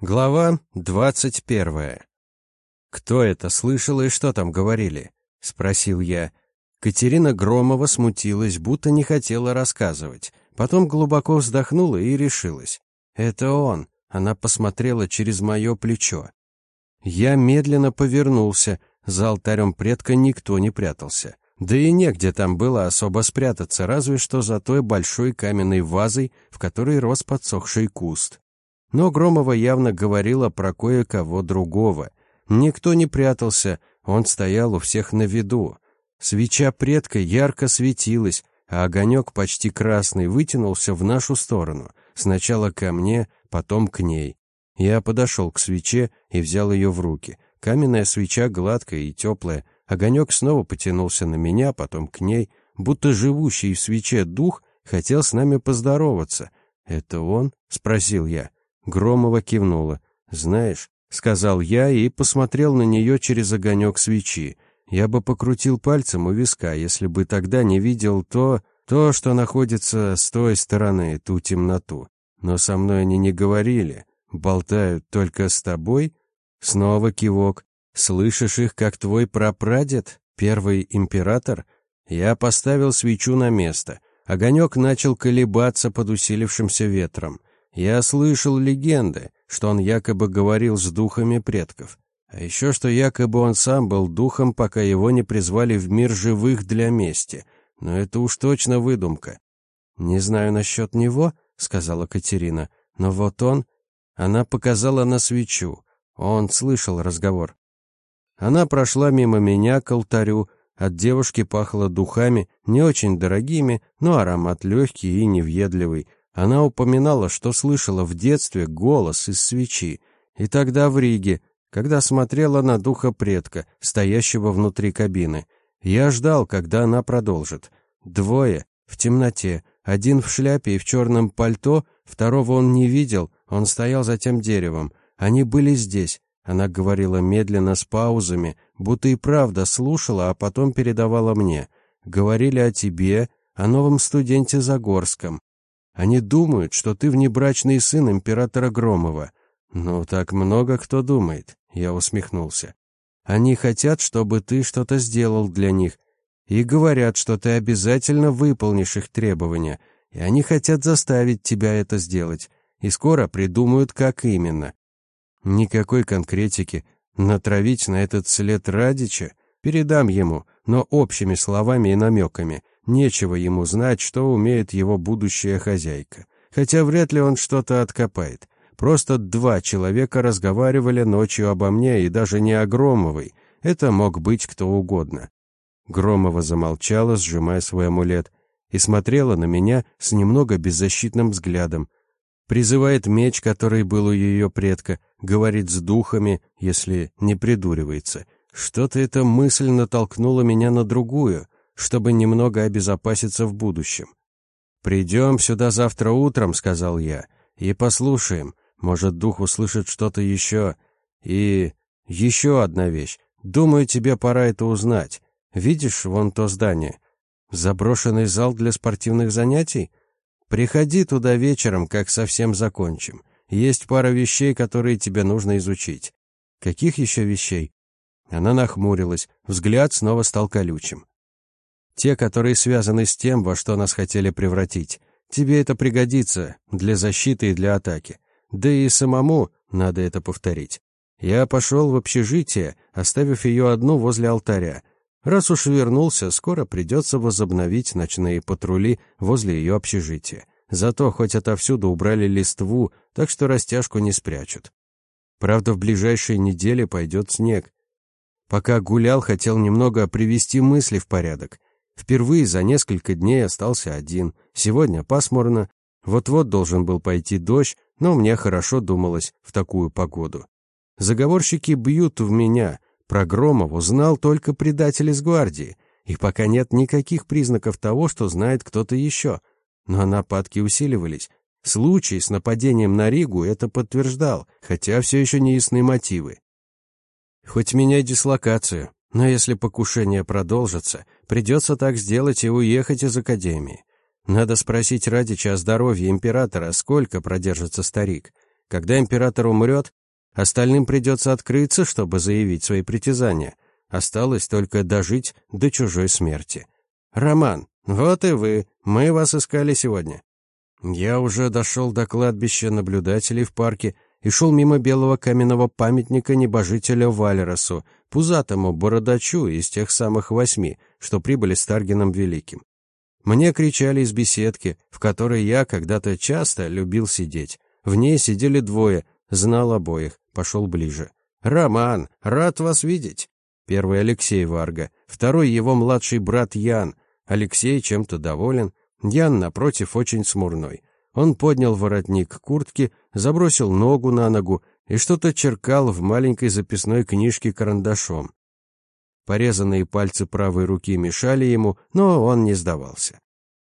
Глава двадцать первая. «Кто это слышал и что там говорили?» — спросил я. Катерина Громова смутилась, будто не хотела рассказывать. Потом глубоко вздохнула и решилась. «Это он!» — она посмотрела через мое плечо. Я медленно повернулся. За алтарем предка никто не прятался. Да и негде там было особо спрятаться, разве что за той большой каменной вазой, в которой рос подсохший куст. Но Громова явно говорила про кое-кого другого. Никто не прятался, он стоял у всех на виду. Свеча предка ярко светилась, а огонек почти красный вытянулся в нашу сторону. Сначала ко мне, потом к ней. Я подошел к свече и взял ее в руки. Каменная свеча гладкая и теплая. Огонек снова потянулся на меня, потом к ней, будто живущий в свече дух хотел с нами поздороваться. «Это он?» — спросил я. Громова кивнула. «Знаешь», — сказал я и посмотрел на нее через огонек свечи. Я бы покрутил пальцем у виска, если бы тогда не видел то, то, что находится с той стороны, ту темноту. Но со мной они не говорили. Болтают только с тобой? Снова кивок. Слышишь их, как твой прапрадед, первый император? Я поставил свечу на место. Огонек начал колебаться под усилившимся ветром. Я слышал легенды, что он якобы говорил с духами предков. А еще что якобы он сам был духом, пока его не призвали в мир живых для мести. Но это уж точно выдумка. «Не знаю насчет него», — сказала Катерина, — «но вот он...» Она показала на свечу. Он слышал разговор. Она прошла мимо меня к алтарю. От девушки пахло духами, не очень дорогими, но аромат легкий и невъедливый. Она упоминала, что слышала в детстве голос из свечи, и тогда в Риге, когда смотрела на духа предка, стоящего внутри кабины. Я ждал, когда она продолжит. Двое, в темноте, один в шляпе и в черном пальто, второго он не видел, он стоял за тем деревом. Они были здесь. Она говорила медленно, с паузами, будто и правда слушала, а потом передавала мне. Говорили о тебе, о новом студенте Загорском, они думают, что ты внебрачный сын императора Громова. Ну, так много кто думает, я усмехнулся. Они хотят, чтобы ты что-то сделал для них, и говорят, что ты обязательно выполнишь их требования, и они хотят заставить тебя это сделать, и скоро придумают, как именно. Никакой конкретики. Натравить на этот след Радича? Передам ему, но общими словами и намеками. Нечего ему знать, что умеет его будущая хозяйка. Хотя вряд ли он что-то откопает. Просто два человека разговаривали ночью обо мне, и даже не о Громовой. Это мог быть кто угодно. Громова замолчала, сжимая свой амулет, и смотрела на меня с немного беззащитным взглядом. Призывает меч, который был у ее предка, говорит с духами, если не придуривается. Что-то эта мысль натолкнула меня на другую — чтобы немного обезопаситься в будущем. «Придем сюда завтра утром», — сказал я, — «и послушаем. Может, дух услышит что-то еще. И еще одна вещь. Думаю, тебе пора это узнать. Видишь вон то здание? Заброшенный зал для спортивных занятий? Приходи туда вечером, как совсем закончим. Есть пара вещей, которые тебе нужно изучить. Каких еще вещей? Она нахмурилась, взгляд снова стал колючим. Те, которые связаны с тем, во что нас хотели превратить. Тебе это пригодится для защиты и для атаки. Да и самому надо это повторить. Я пошел в общежитие, оставив ее одну возле алтаря. Раз уж вернулся, скоро придется возобновить ночные патрули возле ее общежития. Зато хоть отовсюду убрали листву, так что растяжку не спрячут. Правда, в ближайшие недели пойдет снег. Пока гулял, хотел немного привести мысли в порядок. Впервые за несколько дней остался один. Сегодня пасмурно. Вот-вот должен был пойти дождь, но мне хорошо думалось в такую погоду. Заговорщики бьют в меня. Про Громову знал только предатель из гвардии. И пока нет никаких признаков того, что знает кто-то еще. Но нападки усиливались. Случай с нападением на Ригу это подтверждал, хотя все еще не ясны мотивы. Хоть меняй дислокацию, но если покушение продолжится, придется так сделать и уехать из академии. Надо спросить Радича о здоровье императора, сколько продержится старик. Когда император умрет, остальным придется открыться, чтобы заявить свои притязания. Осталось только дожить до чужой смерти. Роман, вот и вы, мы вас искали сегодня. Я уже дошел до кладбища наблюдателей в парке и шел мимо белого каменного памятника небожителя Валеросу, пузатому бородачу из тех самых восьми, что прибыли с Таргином Великим. Мне кричали из беседки, в которой я когда-то часто любил сидеть. В ней сидели двое, знал обоих, пошел ближе. «Роман, рад вас видеть!» Первый Алексей Варга, второй его младший брат Ян. Алексей чем-то доволен, Ян, напротив, очень смурной. Он поднял воротник куртки, забросил ногу на ногу и что-то черкал в маленькой записной книжке карандашом. Порезанные пальцы правой руки мешали ему, но он не сдавался.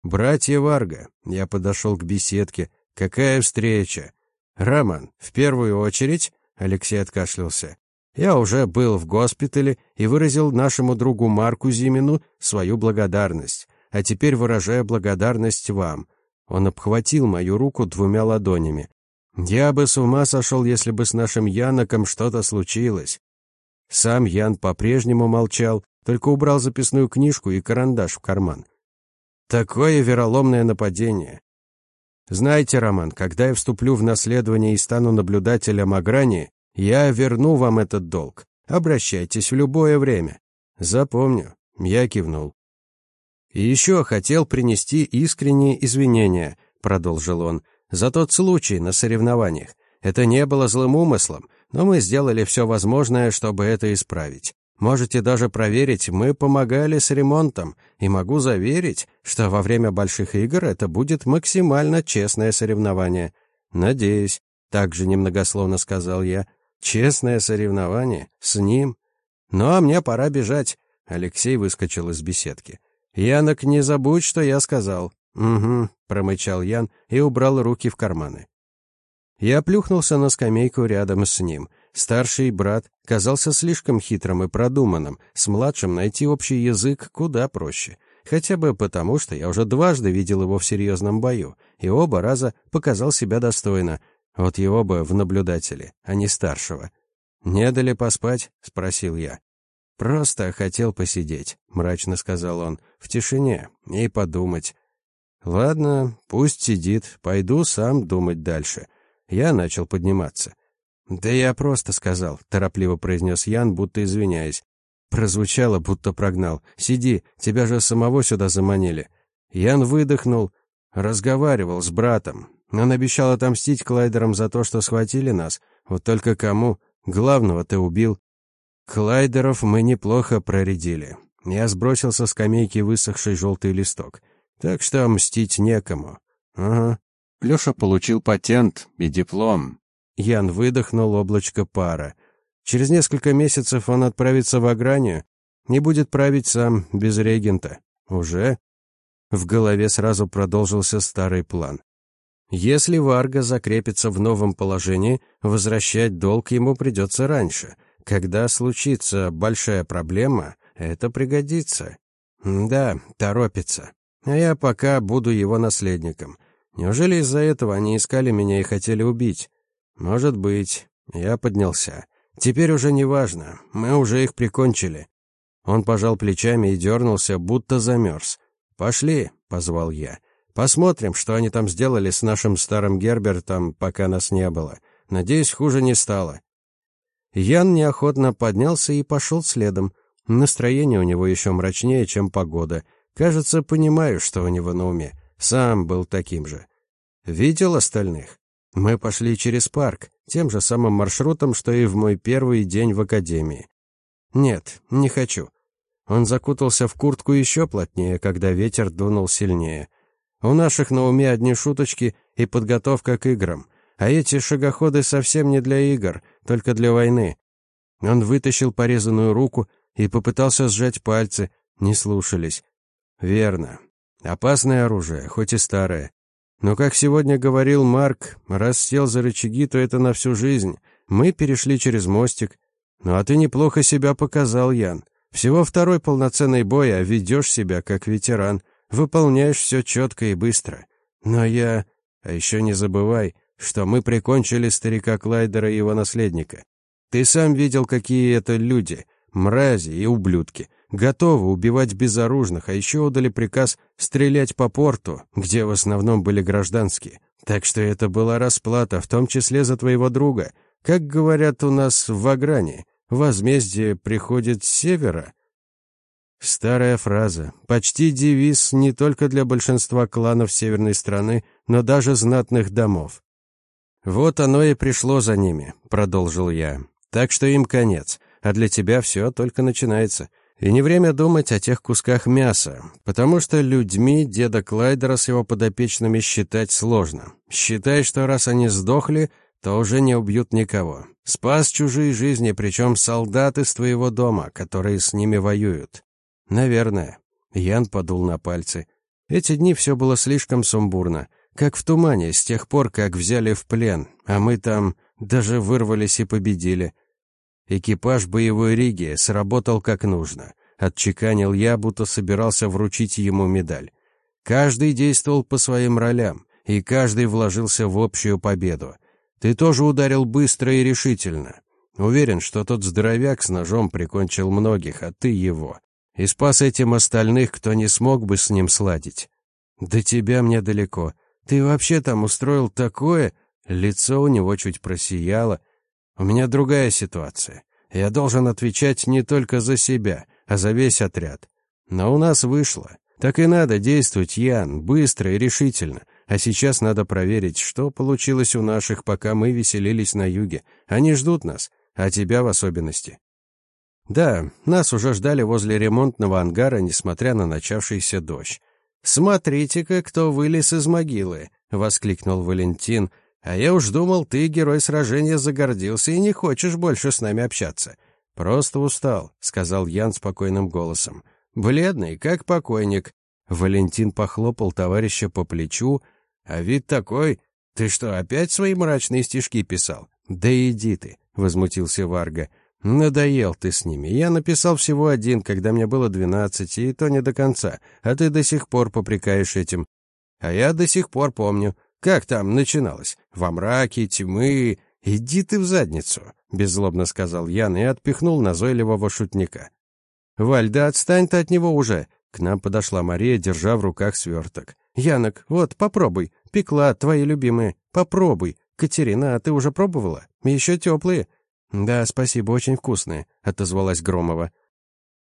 «Братья Варга», — я подошел к беседке, — «какая встреча?» «Роман, в первую очередь», — Алексей откашлялся, «я уже был в госпитале и выразил нашему другу Марку Зимину свою благодарность, а теперь выражаю благодарность вам». Он обхватил мою руку двумя ладонями. «Я бы с ума сошел, если бы с нашим Яноком что-то случилось. Сам Ян по-прежнему молчал, только убрал записную книжку и карандаш в карман. Такое вероломное нападение. Знаете, Роман, когда я вступлю в наследование и стану наблюдателем Аграни, я верну вам этот долг. Обращайтесь в любое время. Запомню. Я кивнул. И еще хотел принести искренние извинения, продолжил он, за тот случай на соревнованиях. Это не было злым умыслом но мы сделали все возможное, чтобы это исправить. Можете даже проверить, мы помогали с ремонтом, и могу заверить, что во время больших игр это будет максимально честное соревнование. Надеюсь, также немногословно сказал я. Честное соревнование с ним. Ну а мне пора бежать. Алексей выскочил из беседки. Янок, не забудь, что я сказал. Угу, промычал Ян и убрал руки в карманы. Я плюхнулся на скамейку рядом с ним. Старший брат казался слишком хитрым и продуманным, с младшим найти общий язык куда проще. Хотя бы потому, что я уже дважды видел его в серьезном бою, и оба раза показал себя достойно. Вот его бы в наблюдателе, а не старшего. «Не дали поспать?» — спросил я. «Просто хотел посидеть», — мрачно сказал он, — «в тишине и подумать». «Ладно, пусть сидит, пойду сам думать дальше». Я начал подниматься. «Да я просто сказал», — торопливо произнес Ян, будто извиняясь. Прозвучало, будто прогнал. «Сиди, тебя же самого сюда заманили». Ян выдохнул, разговаривал с братом. Он обещал отомстить Клайдерам за то, что схватили нас. Вот только кому? Главного ты убил. Клайдеров мы неплохо проредили. Я сбросил со скамейки высохший желтый листок. Так что мстить некому. Ага, Лёша получил патент и диплом. Ян выдохнул облачко пара. Через несколько месяцев он отправится в Агранию, не будет править сам, без регента. Уже? В голове сразу продолжился старый план. Если Варга закрепится в новом положении, возвращать долг ему придется раньше. Когда случится большая проблема, это пригодится. Да, торопится. А я пока буду его наследником. Неужели из-за этого они искали меня и хотели убить? Может быть. Я поднялся. Теперь уже не важно. Мы уже их прикончили. Он пожал плечами и дернулся, будто замерз. «Пошли», — позвал я. «Посмотрим, что они там сделали с нашим старым Гербертом, пока нас не было. Надеюсь, хуже не стало». Ян неохотно поднялся и пошел следом. Настроение у него еще мрачнее, чем погода. Кажется, понимаю, что у него на уме. Сам был таким же. Видел остальных? Мы пошли через парк, тем же самым маршрутом, что и в мой первый день в академии. Нет, не хочу. Он закутался в куртку еще плотнее, когда ветер дунул сильнее. У наших на уме одни шуточки и подготовка к играм, а эти шагоходы совсем не для игр, только для войны. Он вытащил порезанную руку и попытался сжать пальцы, не слушались. Верно, Опасное оружие, хоть и старое. Но, как сегодня говорил Марк, раз сел за рычаги, то это на всю жизнь. Мы перешли через мостик. Ну а ты неплохо себя показал, Ян. Всего второй полноценный бой, а ведешь себя как ветеран. Выполняешь все четко и быстро. Но я... А еще не забывай, что мы прикончили старика Клайдера и его наследника. Ты сам видел, какие это люди, мрази и ублюдки, готовы убивать безоружных, а еще удали приказ стрелять по порту, где в основном были гражданские. Так что это была расплата, в том числе за твоего друга. Как говорят у нас в Вагране, возмездие приходит с севера. Старая фраза, почти девиз не только для большинства кланов северной страны, но даже знатных домов. «Вот оно и пришло за ними», — продолжил я. «Так что им конец, а для тебя все только начинается. И не время думать о тех кусках мяса, потому что людьми деда Клайдера с его подопечными считать сложно. Считай, что раз они сдохли, то уже не убьют никого. Спас чужие жизни, причем солдаты с твоего дома, которые с ними воюют. Наверное. Ян подул на пальцы. Эти дни все было слишком сумбурно. Как в тумане, с тех пор, как взяли в плен, а мы там даже вырвались и победили. Экипаж боевой Риги сработал как нужно. Отчеканил я, будто собирался вручить ему медаль. Каждый действовал по своим ролям, и каждый вложился в общую победу. Ты тоже ударил быстро и решительно. Уверен, что тот здоровяк с ножом прикончил многих, а ты его. И спас этим остальных, кто не смог бы с ним сладить. До тебя мне далеко. Ты вообще там устроил такое? Лицо у него чуть просияло. У меня другая ситуация. Я должен отвечать не только за себя, а за весь отряд. Но у нас вышло. Так и надо действовать, Ян, быстро и решительно. А сейчас надо проверить, что получилось у наших, пока мы веселились на юге. Они ждут нас, а тебя в особенности. Да, нас уже ждали возле ремонтного ангара, несмотря на начавшийся дождь. «Смотрите-ка, кто вылез из могилы!» — воскликнул Валентин. «А я уж думал, ты, герой сражения, загордился и не хочешь больше с нами общаться». «Просто устал», — сказал Ян спокойным голосом. «Бледный, как покойник». Валентин похлопал товарища по плечу. «А вид такой... Ты что, опять свои мрачные стишки писал?» «Да иди ты», — возмутился Варга. «Надоел ты с ними. Я написал всего один, когда мне было двенадцать, и то не до конца, а ты до сих пор попрекаешь этим. А я до сих пор помню, как там начиналось. Во мраке, тьмы... Иди ты в задницу», — беззлобно сказал Ян и отпихнул назойливого шутника. «Валь, да отстань ты от него уже!» К нам подошла Мария, держа в руках сверток. «Янок, вот, попробуй. Пекла, твои любимые. Попробуй. Катерина, а ты уже пробовала? Еще теплые. «Да, спасибо, очень вкусные», — отозвалась Громова.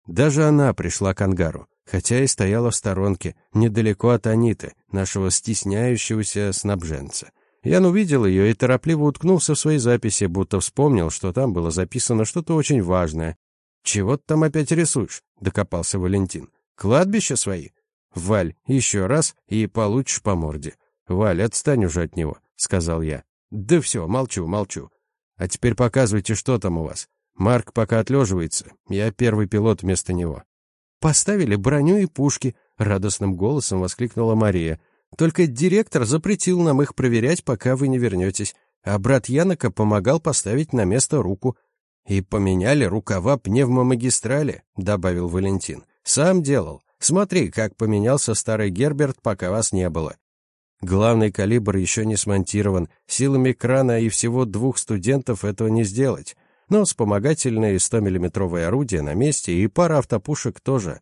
Даже она пришла к ангару, хотя и стояла в сторонке, недалеко от Аниты, нашего стесняющегося снабженца. Ян увидел ее и торопливо уткнулся в свои записи, будто вспомнил, что там было записано что-то очень важное. «Чего ты там опять рисуешь?» — докопался Валентин. «Кладбище свои?» «Валь, еще раз, и получишь по морде». «Валь, отстань уже от него», — сказал я. «Да все, молчу, молчу. А теперь показывайте, что там у вас. Марк пока отлеживается, я первый пилот вместо него». «Поставили броню и пушки», — радостным голосом воскликнула Мария. «Только директор запретил нам их проверять, пока вы не вернетесь, а брат Янока помогал поставить на место руку». «И поменяли рукава пневмомагистрали», — добавил Валентин. «Сам делал. Смотри, как поменялся старый Герберт, пока вас не было. Главный калибр еще не смонтирован, силами крана и всего двух студентов этого не сделать. Но вспомогательные 100-миллиметровые орудия на месте и пара автопушек тоже.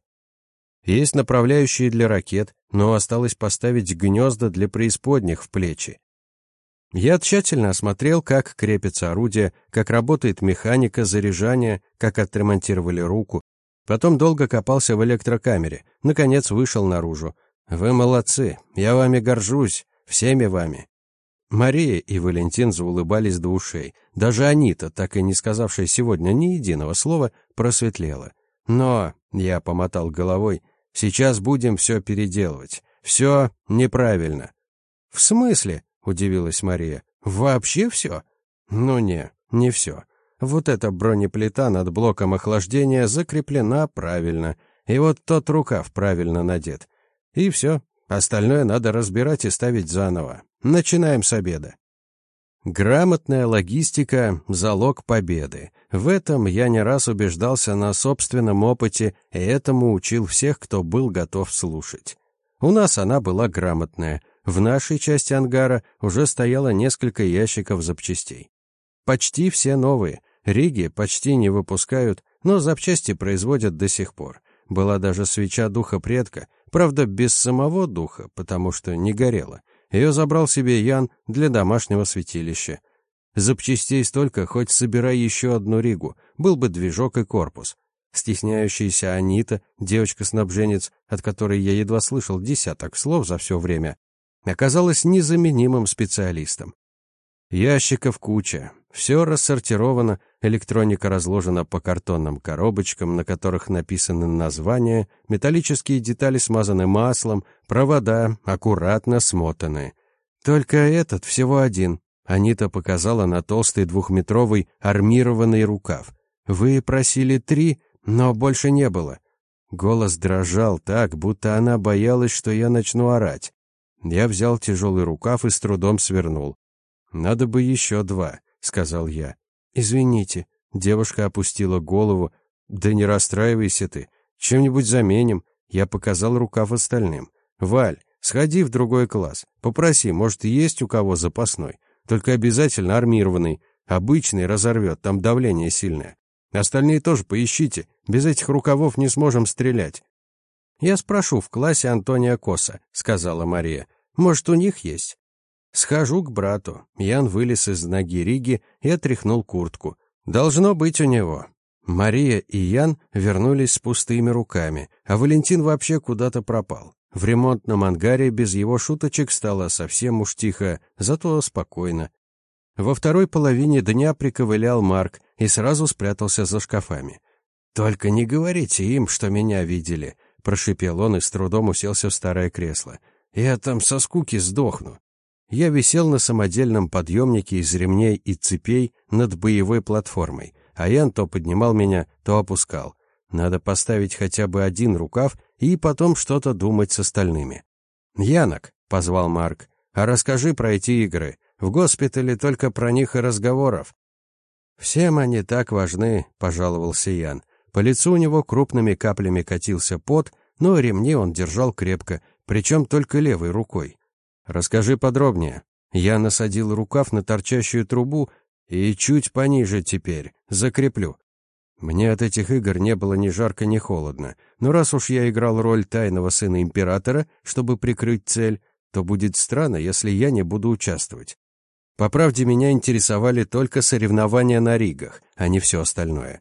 Есть направляющие для ракет, но осталось поставить гнезда для преисподних в плечи. Я тщательно осмотрел, как крепится орудие, как работает механика заряжания, как отремонтировали руку. Потом долго копался в электрокамере, наконец вышел наружу. Вы молодцы, я вами горжусь, всеми вами. Мария и Валентин заулыбались до ушей. Даже Анита, так и не сказавшая сегодня ни единого слова, просветлела. Но, я помотал головой, сейчас будем все переделывать. Все неправильно. В смысле? Удивилась Мария. Вообще все? Ну не, не все. Вот эта бронеплита над блоком охлаждения закреплена правильно, и вот тот рукав правильно надет. И все. Остальное надо разбирать и ставить заново. Начинаем с обеда. Грамотная логистика – залог победы. В этом я не раз убеждался на собственном опыте, и этому учил всех, кто был готов слушать. У нас она была грамотная. в нашей части ангара уже стояло несколько ящиков запчастей. Почти все новые. Риги почти не выпускают, но запчасти производят до сих пор. Была даже свеча духа предка, правда, без самого духа, потому что не горела. Ее забрал себе Ян для домашнего святилища. Запчастей столько, хоть собирай еще одну Ригу, был бы движок и корпус. Стесняющаяся Анита, девочка-снабженец, от которой я едва слышал десяток слов за все время, оказалась незаменимым специалистом. Ящиков куча, все рассортировано, электроника разложена по картонным коробочкам, на которых написаны названия, металлические детали смазаны маслом, провода аккуратно смотаны. Только этот всего один. Анита показала на толстый двухметровый армированный рукав. Вы просили три, но больше не было. Голос дрожал так, будто она боялась, что я начну орать. Я взял тяжелый рукав и с трудом свернул. «Надо бы еще два», — сказал я. «Извините». Девушка опустила голову. «Да не расстраивайся ты. Чем-нибудь заменим». Я показал рукав остальным. «Валь, сходи в другой класс. Попроси, может, есть у кого запасной. Только обязательно армированный. Обычный разорвет, там давление сильное. Остальные тоже поищите. Без этих рукавов не сможем стрелять. Я спрошу в классе Антония Коса, сказала Мария. Может, у них есть? Схожу к брату. Ян вылез из ноги Риги и отряхнул куртку. Должно быть у него. Мария и Ян вернулись с пустыми руками, а Валентин вообще куда-то пропал. В ремонтном ангаре без его шуточек стало совсем уж тихо, зато спокойно. Во второй половине дня приковылял Марк и сразу спрятался за шкафами. «Только не говорите им, что меня видели», — прошипел он и с трудом уселся в старое кресло. «Я там со скуки сдохну». Я висел на самодельном подъемнике из ремней и цепей над боевой платформой, а Ян то поднимал меня, то опускал. Надо поставить хотя бы один рукав и потом что-то думать с остальными. «Янок», — позвал Марк, — «а расскажи про эти игры. В госпитале только про них и разговоров. Всем они так важны, пожаловался Ян. По лицу у него крупными каплями катился пот, но ремни он держал крепко, причем только левой рукой. Расскажи подробнее. Я насадил рукав на торчащую трубу и чуть пониже теперь закреплю. Мне от этих игр не было ни жарко, ни холодно. Но раз уж я играл роль тайного сына императора, чтобы прикрыть цель, то будет странно, если я не буду участвовать. По правде, меня интересовали только соревнования на ригах, а не все остальное.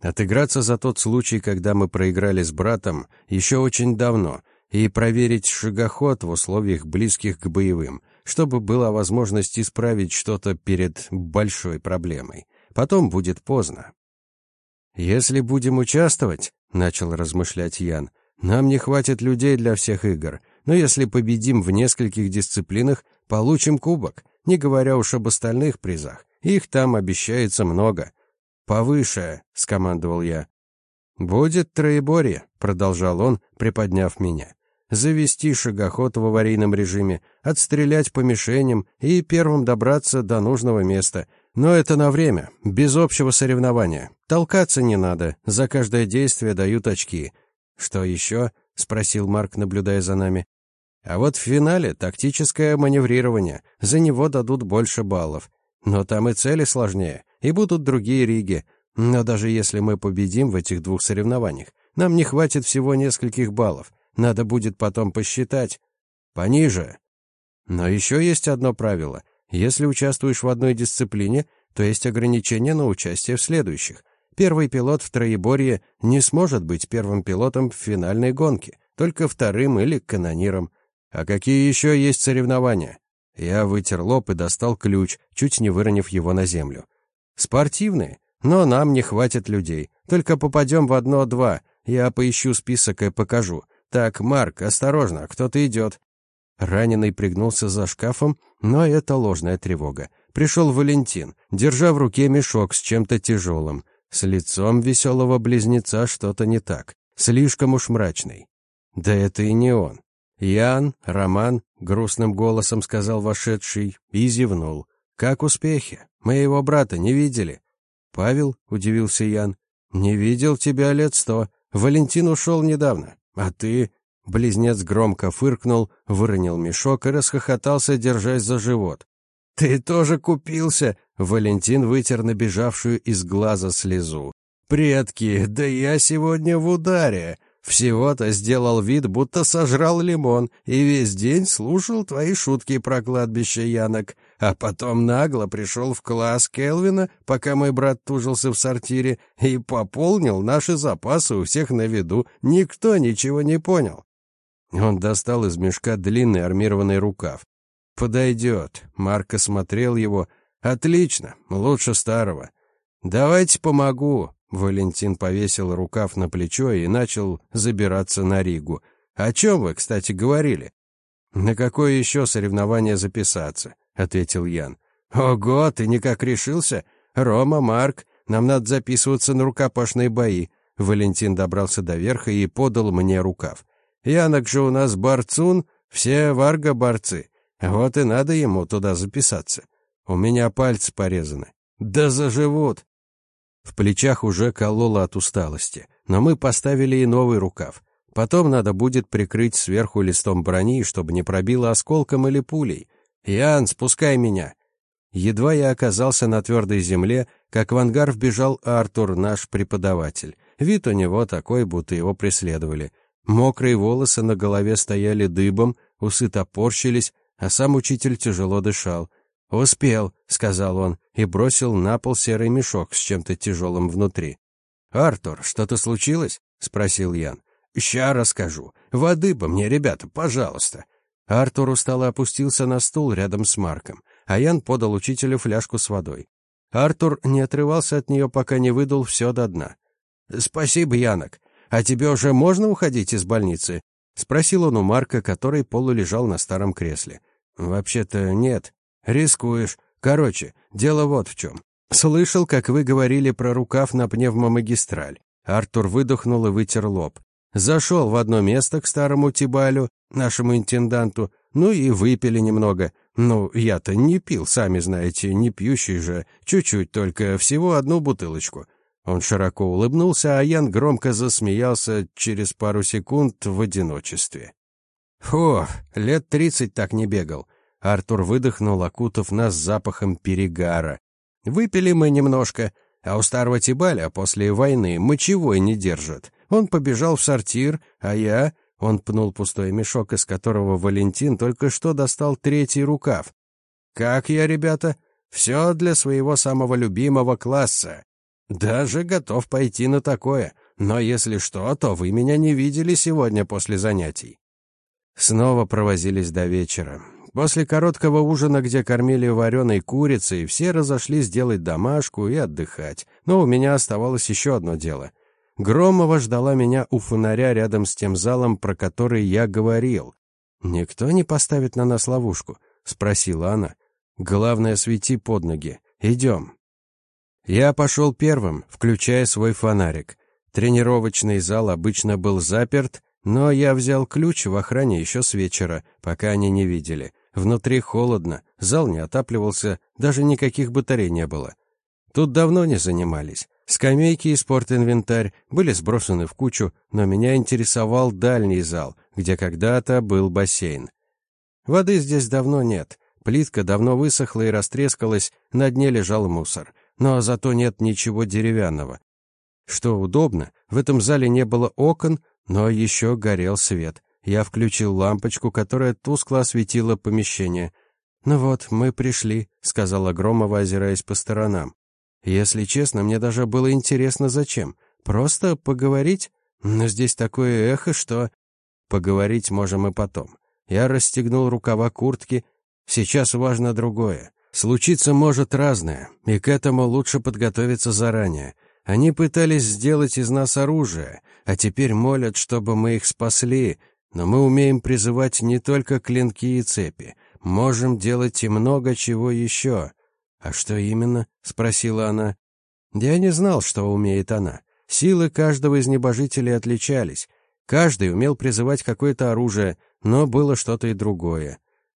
Отыграться за тот случай, когда мы проиграли с братом, еще очень давно, и проверить шагоход в условиях близких к боевым, чтобы была возможность исправить что-то перед большой проблемой. Потом будет поздно. «Если будем участвовать», — начал размышлять Ян, — «нам не хватит людей для всех игр, но если победим в нескольких дисциплинах, получим кубок не говоря уж об остальных призах. Их там обещается много. «Повыше», — скомандовал я. «Будет троеборье», — продолжал он, приподняв меня. «Завести шагоход в аварийном режиме, отстрелять по мишеням и первым добраться до нужного места. Но это на время, без общего соревнования. Толкаться не надо, за каждое действие дают очки». «Что еще?» — спросил Марк, наблюдая за нами. А вот в финале тактическое маневрирование, за него дадут больше баллов. Но там и цели сложнее, и будут другие риги. Но даже если мы победим в этих двух соревнованиях, нам не хватит всего нескольких баллов. Надо будет потом посчитать. Пониже. Но еще есть одно правило. Если участвуешь в одной дисциплине, то есть ограничение на участие в следующих. Первый пилот в троеборье не сможет быть первым пилотом в финальной гонке, только вторым или канониром. А какие еще есть соревнования? Я вытер лоб и достал ключ, чуть не выронив его на землю. Спортивные, но нам не хватит людей. Только попадем в одно-два. Я поищу список и покажу. Так, Марк, осторожно, кто-то идет. Раненый пригнулся за шкафом, но это ложная тревога. Пришел Валентин, держа в руке мешок с чем-то тяжелым. С лицом веселого близнеца что-то не так. Слишком уж мрачный. Да это и не он. «Ян, Роман», — грустным голосом сказал вошедший и зевнул. «Как успехи? Моего брата не видели?» «Павел?» — удивился Ян. «Не видел тебя лет сто. Валентин ушел недавно. А ты?» Близнец громко фыркнул, выронил мешок и расхохотался, держась за живот. «Ты тоже купился?» Валентин вытер набежавшую из глаза слезу. «Предки, да я сегодня в ударе!» Всего-то сделал вид, будто сожрал лимон, и весь день слушал твои шутки про кладбище Янок, а потом нагло пришел в класс Келвина, пока мой брат тужился в сортире, и пополнил наши запасы у всех на виду. Никто ничего не понял. Он достал из мешка длинный армированный рукав. «Подойдет». Марк осмотрел его. «Отлично, лучше старого». «Давайте помогу», Валентин повесил рукав на плечо и начал забираться на Ригу. «О чем вы, кстати, говорили?» «На какое еще соревнование записаться?» — ответил Ян. «Ого, ты никак решился? Рома, Марк, нам надо записываться на рукопашные бои». Валентин добрался до верха и подал мне рукав. «Янок же у нас борцун, все варга борцы. Вот и надо ему туда записаться. У меня пальцы порезаны». «Да заживут!» В плечах уже кололо от усталости, но мы поставили и новый рукав. Потом надо будет прикрыть сверху листом брони, чтобы не пробило осколком или пулей. «Ян, спускай меня!» Едва я оказался на твердой земле, как в ангар вбежал Артур, наш преподаватель. Вид у него такой, будто его преследовали. Мокрые волосы на голове стояли дыбом, усы топорщились, а сам учитель тяжело дышал. «Успел», — сказал он и бросил на пол серый мешок с чем-то тяжелым внутри. «Артур, что-то случилось?» — спросил Ян. «Ща расскажу. Воды бы мне, ребята, пожалуйста». Артур устало опустился на стул рядом с Марком, а Ян подал учителю фляжку с водой. Артур не отрывался от нее, пока не выдал все до дна. «Спасибо, Янок. А тебе уже можно уходить из больницы?» — спросил он у Марка, который полулежал на старом кресле. «Вообще-то нет», Рискуешь. Короче, дело вот в чем. Слышал, как вы говорили про рукав на пневмомагистраль. Артур выдохнул и вытер лоб. Зашел в одно место к старому Тибалю, нашему интенданту, ну и выпили немного. Ну, я-то не пил, сами знаете, не пьющий же, чуть-чуть только, всего одну бутылочку. Он широко улыбнулся, а Ян громко засмеялся через пару секунд в одиночестве. Фу, лет тридцать так не бегал. Артур выдохнул, окутав нас запахом перегара. Выпили мы немножко, а у старого Тибаля после войны мочевой не держит. Он побежал в сортир, а я... Он пнул пустой мешок, из которого Валентин только что достал третий рукав. «Как я, ребята? Все для своего самого любимого класса. Даже готов пойти на такое. Но если что, то вы меня не видели сегодня после занятий». Снова провозились до вечера. После короткого ужина, где кормили вареной курицей, все разошлись делать домашку и отдыхать. Но у меня оставалось еще одно дело. Громова ждала меня у фонаря рядом с тем залом, про который я говорил. «Никто не поставит на нас ловушку?» — спросила она. «Главное, свети под ноги. Идем». Я пошел первым, включая свой фонарик. Тренировочный зал обычно был заперт, но я взял ключ в охране еще с вечера, пока они не видели. Внутри холодно, зал не отапливался, даже никаких батарей не было. Тут давно не занимались. Скамейки и спортинвентарь были сбросены в кучу, но меня интересовал дальний зал, где когда-то был бассейн. Воды здесь давно нет. Плитка давно высохла и растрескалась, на дне лежал мусор. Но зато нет ничего деревянного. Что удобно, в этом зале не было окон, но еще горел свет. Я включил лампочку, которая тускло осветила помещение. «Ну вот, мы пришли», — сказала Громова, озираясь по сторонам. «Если честно, мне даже было интересно, зачем. Просто поговорить? Но здесь такое эхо, что...» «Поговорить можем и потом». Я расстегнул рукава куртки. Сейчас важно другое. Случиться может разное, и к этому лучше подготовиться заранее. Они пытались сделать из нас оружие, а теперь молят, чтобы мы их спасли, но мы умеем призывать не только клинки и цепи, можем делать и много чего еще. А что именно? Спросила она. Я не знал, что умеет она. Силы каждого из небожителей отличались. Каждый умел призывать какое-то оружие, но было что-то и другое.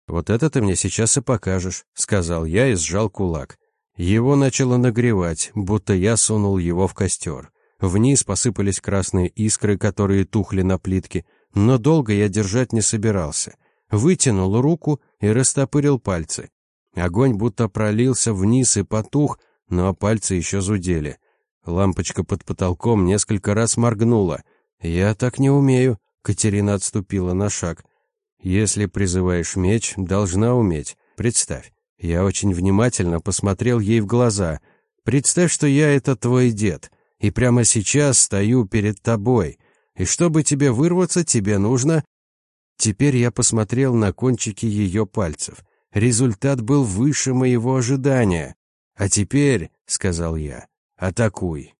Вот это ты мне сейчас и покажешь, сказал я и сжал кулак. Его начало нагревать, будто я сунул его в костер. Вниз посыпались красные искры, которые тухли на плитке. но долго я держать не собирался. Вытянул руку и растопырил пальцы. Огонь будто пролился вниз и потух, но пальцы еще зудели. Лампочка под потолком несколько раз моргнула. «Я так не умею», — Катерина отступила на шаг. «Если призываешь меч, должна уметь. Представь». Я очень внимательно посмотрел ей в глаза. «Представь, что я — это твой дед, и прямо сейчас стою перед тобой. И чтобы тебе вырваться, тебе нужно...» Теперь я посмотрел на кончики ее пальцев. Результат был выше моего ожидания. «А теперь», — сказал я, — «атакуй».